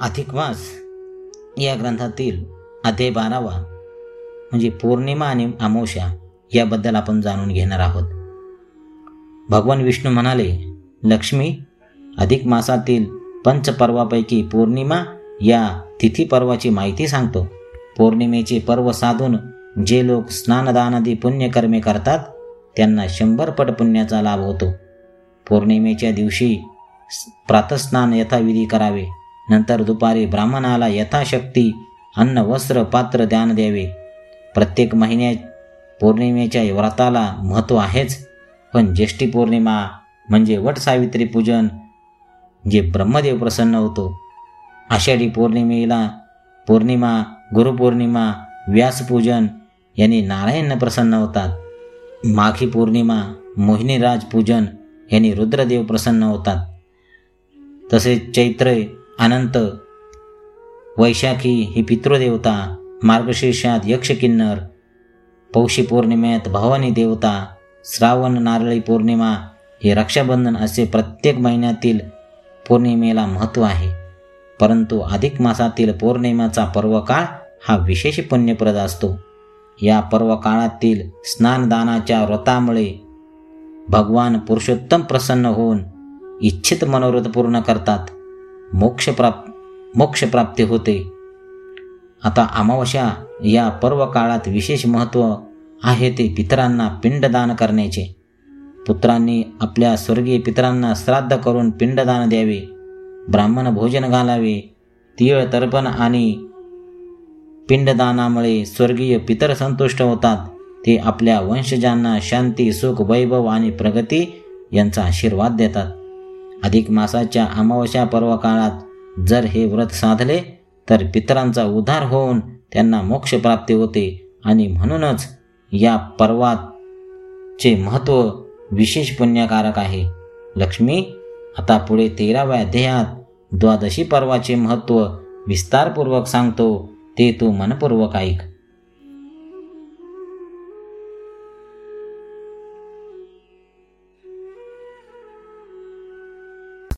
अधिकवास या ग्रंथातील अध्याय बारावा म्हणजे पौर्णिमा आणि अमावस्या याबद्दल आपण जाणून घेणार आहोत. भगवान विष्णू म्हणाले लक्ष्मी अधिक मासातील पंचपर्वापैकी पौर्णिमा या तिथी पर्वाची माहिती सांगतो. पौर्णिमेचे पर्व साधून जे लोक स्नानदानादी पुण्यकर्मे करतात त्यांना शंभर पट पुण्याचा लाभ होतो. पौर्णिमेच्या दिवशी प्रातस्नान यथाविधी करावे. नंतर दुपारी ब्राह्मणाला यथाशक्ती अन्न वस्त्र पात्र दान द्यावे. प्रत्येक महिन्या पौर्णिमेच्या व्रताला महत्त्व आहेच. पण ज्येष्ठी पौर्णिमा म्हणजे वट सावित्री पूजन जे ब्रह्मदेव प्रसन्न होतो. आषाढी पौर्णिमेला पौर्णिमा गुरुपौर्णिमा व्यासपूजन यांनी नारायण प्रसन्न होतात. माघी पौर्णिमा मोहिनीराज पूजन यांनी रुद्रदेव प्रसन्न होतात. तसेच चैत्र अनंत. वैशाखी ही पितृदेवता मार्गशीर्षात यक्षकिन्नर पौषी पौर्णिमेत भवानी देवता श्रावण नारळी पौर्णिमा हे रक्षाबंधन असे प्रत्येक महिन्यातील पौर्णिमेला महत्त्व आहे. परंतु अधिक मासातील पौर्णिमेचा पर्वकाळ हा विशेष पुण्यप्रद असतो. या पर्व काळातील स्नानदानाच्या व्रतामुळे भगवान पुरुषोत्तम प्रसन्न होऊन इच्छित मनोरथ पूर्ण करतात. मोक्षप्राप मोक्षप्राप्ती होते. आता अमावस्या या पर्व काळात विशेष महत्त्व आहे ते पितरांना पिंडदान करण्याचे. पुत्रांनी आपल्या स्वर्गीय पितरांना श्राद्ध करून पिंडदान द्यावे. ब्राह्मण भोजन घालावे. तीळ तर्पण आणि पिंडदानामुळे स्वर्गीय पितर संतुष्ट होतात. ते आपल्या वंशजांना शांती सुख वैभव आणि प्रगती यांचा आशीर्वाद देतात. अधिक मासाच्या अमावस्या पर्व काळात जर हे व्रत साधले तर पितरांचा उद्धार होऊन त्यांना मोक्षप्राप्ती होते. आणि म्हणूनच या पर्वाचे महत्त्व विशेष पुण्यकारक आहे. लक्ष्मी आता पुढे तेराव्या अध्यायात द्वादशी पर्वाचे महत्त्व विस्तारपूर्वक सांगतो ते तू मनपूर्वक ऐक.